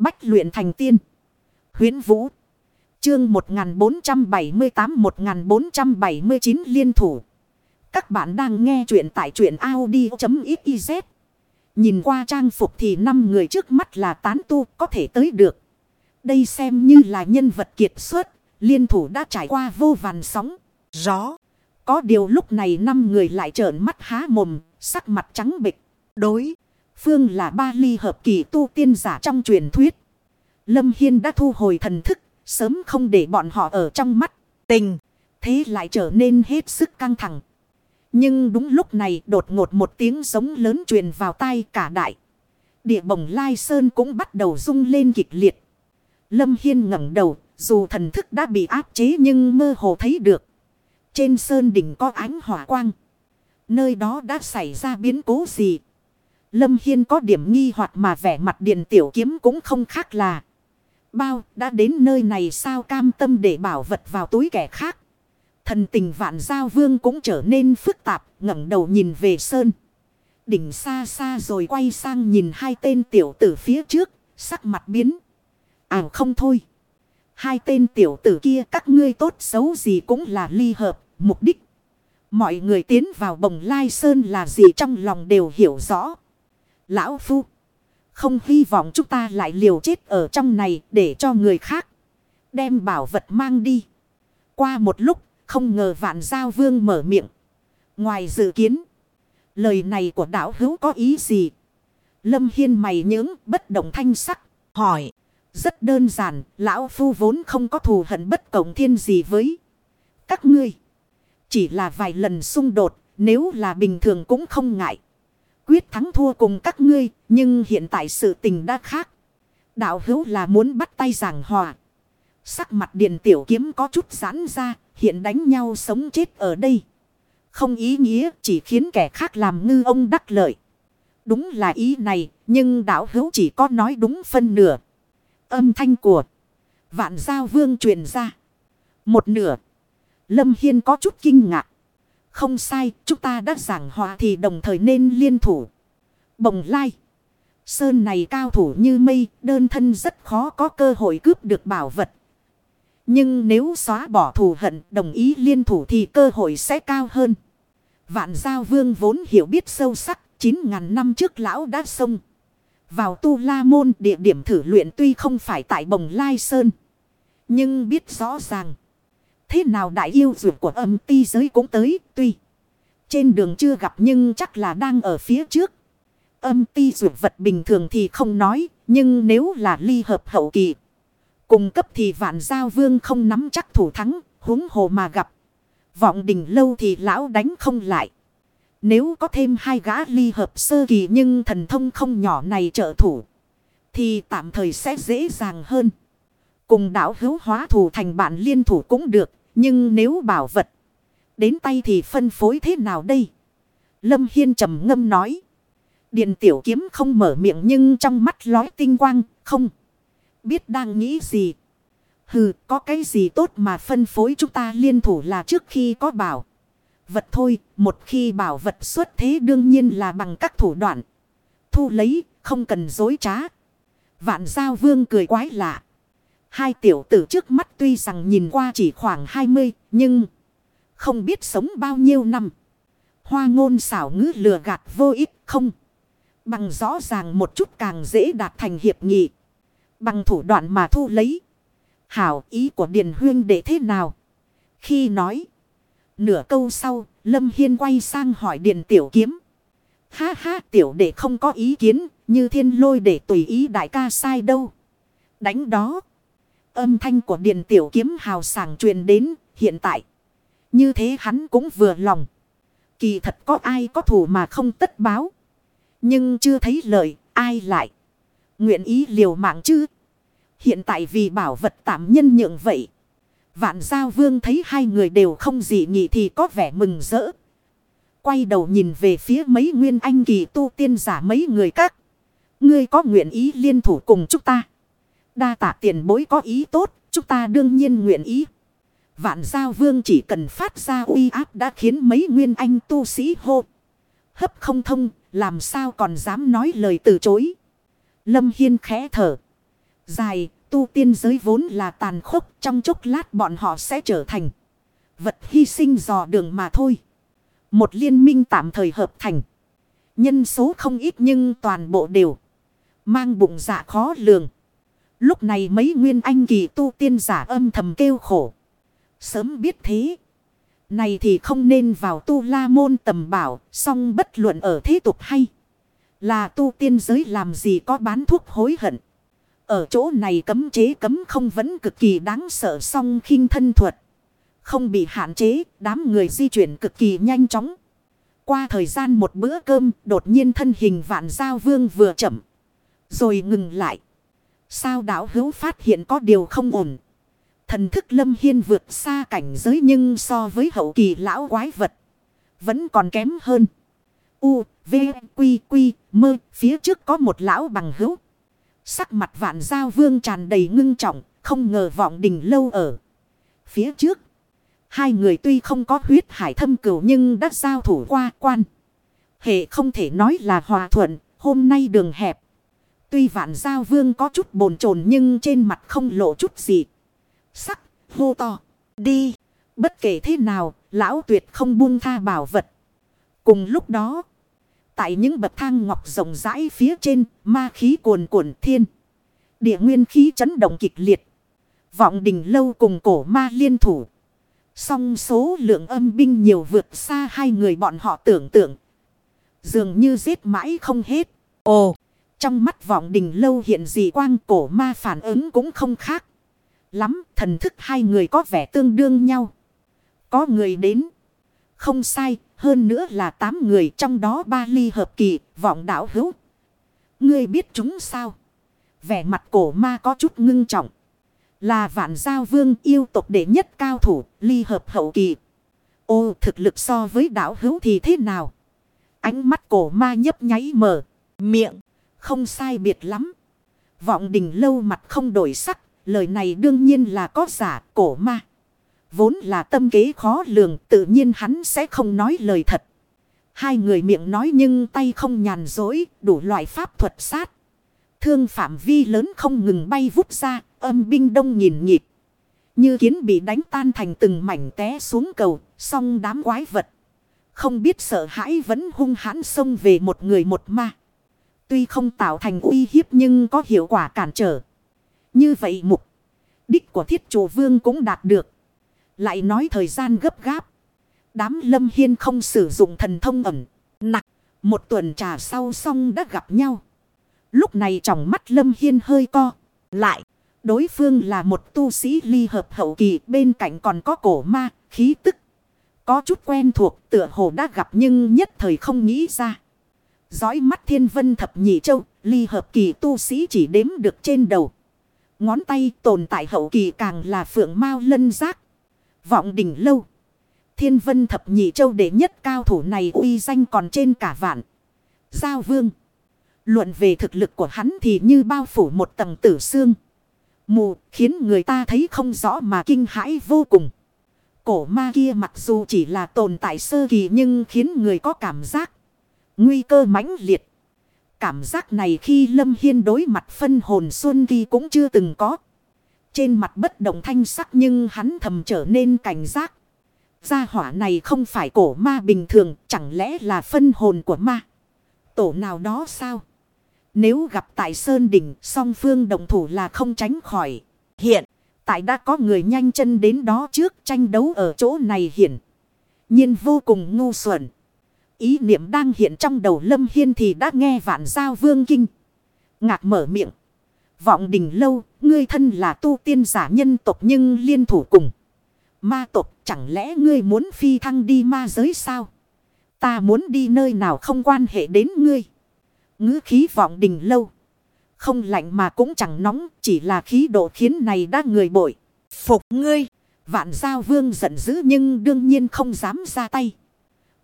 Bách luyện thành tiên. Huyến Vũ. Chương 1478-1479 liên thủ. Các bạn đang nghe truyện tại truyện Audi.xyz. Nhìn qua trang phục thì năm người trước mắt là tán tu có thể tới được. Đây xem như là nhân vật kiệt xuất. Liên thủ đã trải qua vô vàn sóng. Gió. Có điều lúc này năm người lại trợn mắt há mồm. Sắc mặt trắng bịch. Đối. Phương là ba ly hợp kỳ tu tiên giả trong truyền thuyết. Lâm Hiên đã thu hồi thần thức. Sớm không để bọn họ ở trong mắt. Tình. Thế lại trở nên hết sức căng thẳng. Nhưng đúng lúc này đột ngột một tiếng giống lớn truyền vào tai cả đại. Địa bồng lai sơn cũng bắt đầu rung lên kịch liệt. Lâm Hiên ngẩng đầu, dù thần thức đã bị áp chế nhưng mơ hồ thấy được. Trên sơn đỉnh có ánh hỏa quang. Nơi đó đã xảy ra biến cố gì? Lâm Hiên có điểm nghi hoặc mà vẻ mặt điện tiểu kiếm cũng không khác là. Bao đã đến nơi này sao cam tâm để bảo vật vào túi kẻ khác. Thần tình vạn giao vương cũng trở nên phức tạp ngẩng đầu nhìn về sơn. Đỉnh xa xa rồi quay sang nhìn hai tên tiểu tử phía trước, sắc mặt biến. À không thôi. Hai tên tiểu tử kia các ngươi tốt xấu gì cũng là ly hợp, mục đích. Mọi người tiến vào bồng lai sơn là gì trong lòng đều hiểu rõ. Lão Phu. Không hy vọng chúng ta lại liều chết ở trong này để cho người khác. Đem bảo vật mang đi. Qua một lúc, không ngờ vạn giao vương mở miệng. Ngoài dự kiến. Lời này của đảo hữu có ý gì? Lâm Hiên mày những bất động thanh sắc. Hỏi. Rất đơn giản. Lão Phu vốn không có thù hận bất cộng thiên gì với các ngươi. Chỉ là vài lần xung đột. Nếu là bình thường cũng không ngại quyết thắng thua cùng các ngươi, nhưng hiện tại sự tình đã khác. Đạo hữu là muốn bắt tay giảng hòa. Sắc mặt điện tiểu kiếm có chút giãn ra, hiện đánh nhau sống chết ở đây. Không ý nghĩa chỉ khiến kẻ khác làm ngư ông đắc lợi. Đúng là ý này, nhưng đạo hữu chỉ có nói đúng phân nửa. Âm thanh của vạn giao vương truyền ra. Một nửa. Lâm Hiên có chút kinh ngạc. Không sai, chúng ta đã giảng hòa thì đồng thời nên liên thủ. Bồng lai. Sơn này cao thủ như mây, đơn thân rất khó có cơ hội cướp được bảo vật. Nhưng nếu xóa bỏ thù hận, đồng ý liên thủ thì cơ hội sẽ cao hơn. Vạn giao vương vốn hiểu biết sâu sắc, 9.000 năm trước lão đã xông. Vào tu la môn địa điểm thử luyện tuy không phải tại bồng lai sơn. Nhưng biết rõ ràng. Thế nào đại yêu dụ của âm ti giới cũng tới, tuy trên đường chưa gặp nhưng chắc là đang ở phía trước. Âm ti dụ vật bình thường thì không nói, nhưng nếu là ly hợp hậu kỳ. Cùng cấp thì vạn giao vương không nắm chắc thủ thắng, huống hồ mà gặp. Vọng đỉnh lâu thì lão đánh không lại. Nếu có thêm hai gã ly hợp sơ kỳ nhưng thần thông không nhỏ này trợ thủ. Thì tạm thời sẽ dễ dàng hơn. Cùng đảo hữu hóa thủ thành bạn liên thủ cũng được. Nhưng nếu bảo vật đến tay thì phân phối thế nào đây? Lâm Hiên trầm ngâm nói. Điện tiểu kiếm không mở miệng nhưng trong mắt lói tinh quang, không. Biết đang nghĩ gì. Hừ, có cái gì tốt mà phân phối chúng ta liên thủ là trước khi có bảo. Vật thôi, một khi bảo vật xuất thế đương nhiên là bằng các thủ đoạn. Thu lấy, không cần dối trá. Vạn giao vương cười quái lạ. Hai tiểu tử trước mắt tuy rằng nhìn qua chỉ khoảng 20, nhưng không biết sống bao nhiêu năm. Hoa ngôn xảo ngữ lừa gạt vô ích không. Bằng rõ ràng một chút càng dễ đạt thành hiệp nghị. Bằng thủ đoạn mà thu lấy. Hảo ý của Điền Huyên để thế nào? Khi nói. Nửa câu sau, Lâm Hiên quay sang hỏi Điền Tiểu Kiếm. Ha ha tiểu đệ không có ý kiến, như thiên lôi để tùy ý đại ca sai đâu. Đánh đó. Âm thanh của Điền Tiểu Kiếm hào sảng truyền đến hiện tại. Như thế hắn cũng vừa lòng. Kỳ thật có ai có thủ mà không tất báo. Nhưng chưa thấy lợi, ai lại. Nguyện ý liều mạng chứ. Hiện tại vì bảo vật tạm nhân nhượng vậy. Vạn giao vương thấy hai người đều không gì nghĩ thì có vẻ mừng rỡ. Quay đầu nhìn về phía mấy nguyên anh kỳ tu tiên giả mấy người các. Ngươi có nguyện ý liên thủ cùng chúng ta. Đa tạ tiền bối có ý tốt, chúng ta đương nhiên nguyện ý. Vạn giao vương chỉ cần phát ra uy áp đã khiến mấy nguyên anh tu sĩ hô. Hấp không thông, làm sao còn dám nói lời từ chối. Lâm Hiên khẽ thở. Dài, tu tiên giới vốn là tàn khốc trong chốc lát bọn họ sẽ trở thành vật hy sinh dò đường mà thôi. Một liên minh tạm thời hợp thành. Nhân số không ít nhưng toàn bộ đều mang bụng dạ khó lường. Lúc này mấy nguyên anh kỳ tu tiên giả âm thầm kêu khổ. Sớm biết thế. Này thì không nên vào tu la môn tầm bảo, song bất luận ở thế tục hay. Là tu tiên giới làm gì có bán thuốc hối hận. Ở chỗ này cấm chế cấm không vẫn cực kỳ đáng sợ song khinh thân thuật. Không bị hạn chế, đám người di chuyển cực kỳ nhanh chóng. Qua thời gian một bữa cơm, đột nhiên thân hình vạn giao vương vừa chậm. Rồi ngừng lại. Sao đảo hữu phát hiện có điều không ổn. Thần thức lâm hiên vượt xa cảnh giới nhưng so với hậu kỳ lão quái vật. Vẫn còn kém hơn. U, V, Quy, Quy, mơ, phía trước có một lão bằng hữu. Sắc mặt vạn giao vương tràn đầy ngưng trọng, không ngờ vọng đình lâu ở. Phía trước, hai người tuy không có huyết hải thâm cửu nhưng đã giao thủ qua quan. Hệ không thể nói là hòa thuận, hôm nay đường hẹp. Tuy vạn giao vương có chút bồn chồn nhưng trên mặt không lộ chút gì. Sắc, hô to, đi. Bất kể thế nào, lão tuyệt không buông tha bảo vật. Cùng lúc đó, tại những bậc thang ngọc rộng rãi phía trên, ma khí cuồn cuộn thiên. Địa nguyên khí chấn động kịch liệt. Vọng đình lâu cùng cổ ma liên thủ. Song số lượng âm binh nhiều vượt xa hai người bọn họ tưởng tượng. Dường như giết mãi không hết. Ồ! Trong mắt vọng đình lâu hiện dị quang cổ ma phản ứng cũng không khác. Lắm thần thức hai người có vẻ tương đương nhau. Có người đến. Không sai, hơn nữa là tám người trong đó ba ly hợp kỳ, vọng đảo hữu. Ngươi biết chúng sao? Vẻ mặt cổ ma có chút ngưng trọng. Là vạn giao vương yêu tộc đệ nhất cao thủ, ly hợp hậu kỳ. Ô thực lực so với đảo hữu thì thế nào? Ánh mắt cổ ma nhấp nháy mở, miệng. Không sai biệt lắm. Vọng đình lâu mặt không đổi sắc. Lời này đương nhiên là có giả, cổ ma. Vốn là tâm kế khó lường, tự nhiên hắn sẽ không nói lời thật. Hai người miệng nói nhưng tay không nhàn dối đủ loại pháp thuật sát. Thương phạm vi lớn không ngừng bay vút ra, âm binh đông nhìn nhịp. Như kiến bị đánh tan thành từng mảnh té xuống cầu, song đám quái vật. Không biết sợ hãi vẫn hung hãn xông về một người một ma. Tuy không tạo thành uy hiếp nhưng có hiệu quả cản trở. Như vậy mục đích của thiết chủ vương cũng đạt được. Lại nói thời gian gấp gáp. Đám lâm hiên không sử dụng thần thông ẩn. Nặng. Một tuần trà sau xong đã gặp nhau. Lúc này trong mắt lâm hiên hơi co. Lại. Đối phương là một tu sĩ ly hợp hậu kỳ. Bên cạnh còn có cổ ma. Khí tức. Có chút quen thuộc, tựa hồ đã gặp nhưng nhất thời không nghĩ ra. Dõi mắt thiên vân thập nhị châu, ly hợp kỳ tu sĩ chỉ đếm được trên đầu. Ngón tay tồn tại hậu kỳ càng là phượng mau lân giác. Vọng đỉnh lâu. Thiên vân thập nhị châu đệ nhất cao thủ này uy danh còn trên cả vạn. Giao vương. Luận về thực lực của hắn thì như bao phủ một tầng tử xương. Mù khiến người ta thấy không rõ mà kinh hãi vô cùng. Cổ ma kia mặc dù chỉ là tồn tại sơ kỳ nhưng khiến người có cảm giác Nguy cơ mãnh liệt. Cảm giác này khi Lâm Hiên đối mặt phân hồn Xuân Kỳ cũng chưa từng có. Trên mặt bất động thanh sắc nhưng hắn thầm trở nên cảnh giác. Gia hỏa này không phải cổ ma bình thường, chẳng lẽ là phân hồn của ma. Tổ nào đó sao? Nếu gặp tại Sơn Đỉnh, song phương đồng thủ là không tránh khỏi. Hiện, tại đã có người nhanh chân đến đó trước tranh đấu ở chỗ này hiển. nhiên vô cùng ngu xuẩn. Ý niệm đang hiện trong đầu Lâm Hiên thì đã nghe vạn giao vương kinh. Ngạc mở miệng. Vọng đình lâu, ngươi thân là tu tiên giả nhân tộc nhưng liên thủ cùng. Ma tộc chẳng lẽ ngươi muốn phi thăng đi ma giới sao? Ta muốn đi nơi nào không quan hệ đến ngươi. Ngữ khí vọng đình lâu. Không lạnh mà cũng chẳng nóng, chỉ là khí độ khiến này đã người bội. Phục ngươi, vạn giao vương giận dữ nhưng đương nhiên không dám ra tay.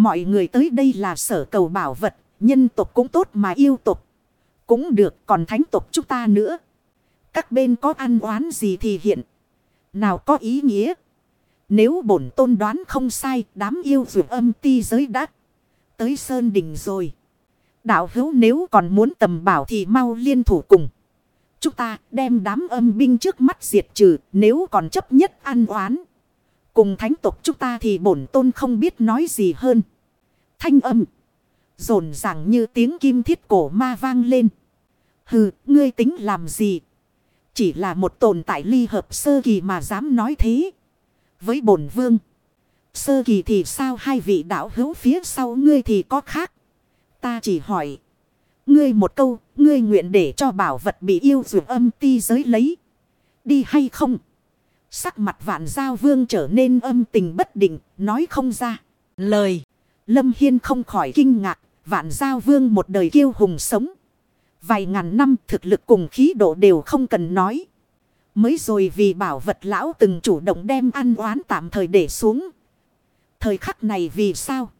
Mọi người tới đây là sở cầu bảo vật, nhân tộc cũng tốt mà yêu tộc. Cũng được, còn thánh tộc chúng ta nữa. Các bên có ăn oán gì thì hiện. Nào có ý nghĩa. Nếu bổn tôn đoán không sai, đám yêu dù âm ti giới đắc. Tới Sơn Đình rồi. Đạo hữu nếu còn muốn tầm bảo thì mau liên thủ cùng. Chúng ta đem đám âm binh trước mắt diệt trừ nếu còn chấp nhất ăn oán. Cùng thánh tộc chúng ta thì bổn tôn không biết nói gì hơn. Thanh âm. rồn ràng như tiếng kim thiết cổ ma vang lên. Hừ, ngươi tính làm gì? Chỉ là một tồn tại ly hợp sơ kỳ mà dám nói thế. Với bổn vương. Sơ kỳ thì sao hai vị đạo hữu phía sau ngươi thì có khác. Ta chỉ hỏi. Ngươi một câu, ngươi nguyện để cho bảo vật bị yêu dù âm ti giới lấy. Đi hay không? Sắc mặt vạn giao vương trở nên âm tình bất định, nói không ra. Lời. Lâm Hiên không khỏi kinh ngạc, vạn giao vương một đời kiêu hùng sống. Vài ngàn năm thực lực cùng khí độ đều không cần nói. Mới rồi vì bảo vật lão từng chủ động đem ăn oán tạm thời để xuống. Thời khắc này vì sao?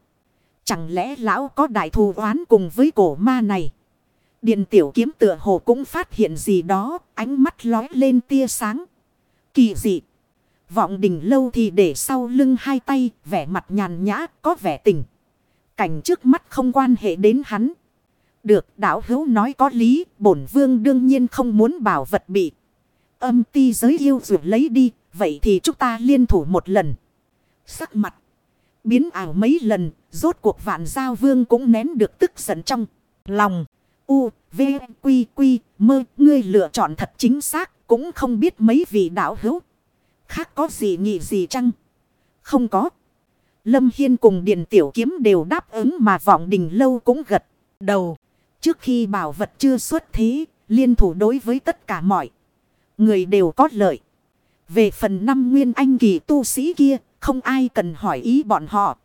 Chẳng lẽ lão có đại thù oán cùng với cổ ma này? Điện tiểu kiếm tựa hồ cũng phát hiện gì đó, ánh mắt lói lên tia sáng. Kỳ dị. Vọng đỉnh lâu thì để sau lưng hai tay, vẻ mặt nhàn nhã, có vẻ tình. Cảnh trước mắt không quan hệ đến hắn. Được đạo hữu nói có lý, bổn vương đương nhiên không muốn bảo vật bị. Âm ti giới yêu dù lấy đi, vậy thì chúng ta liên thủ một lần. Sắc mặt. Biến ảo mấy lần, rốt cuộc vạn giao vương cũng nén được tức giận trong lòng. U, V, Quy, Quy, mơ, ngươi lựa chọn thật chính xác, cũng không biết mấy vị đạo hữu. Khác có gì nghị gì chăng? Không có. Lâm Hiên cùng Điện Tiểu Kiếm đều đáp ứng mà vọng đình lâu cũng gật đầu. Trước khi bảo vật chưa xuất thế, liên thủ đối với tất cả mọi người đều có lợi. Về phần năm nguyên anh kỳ tu sĩ kia, không ai cần hỏi ý bọn họ.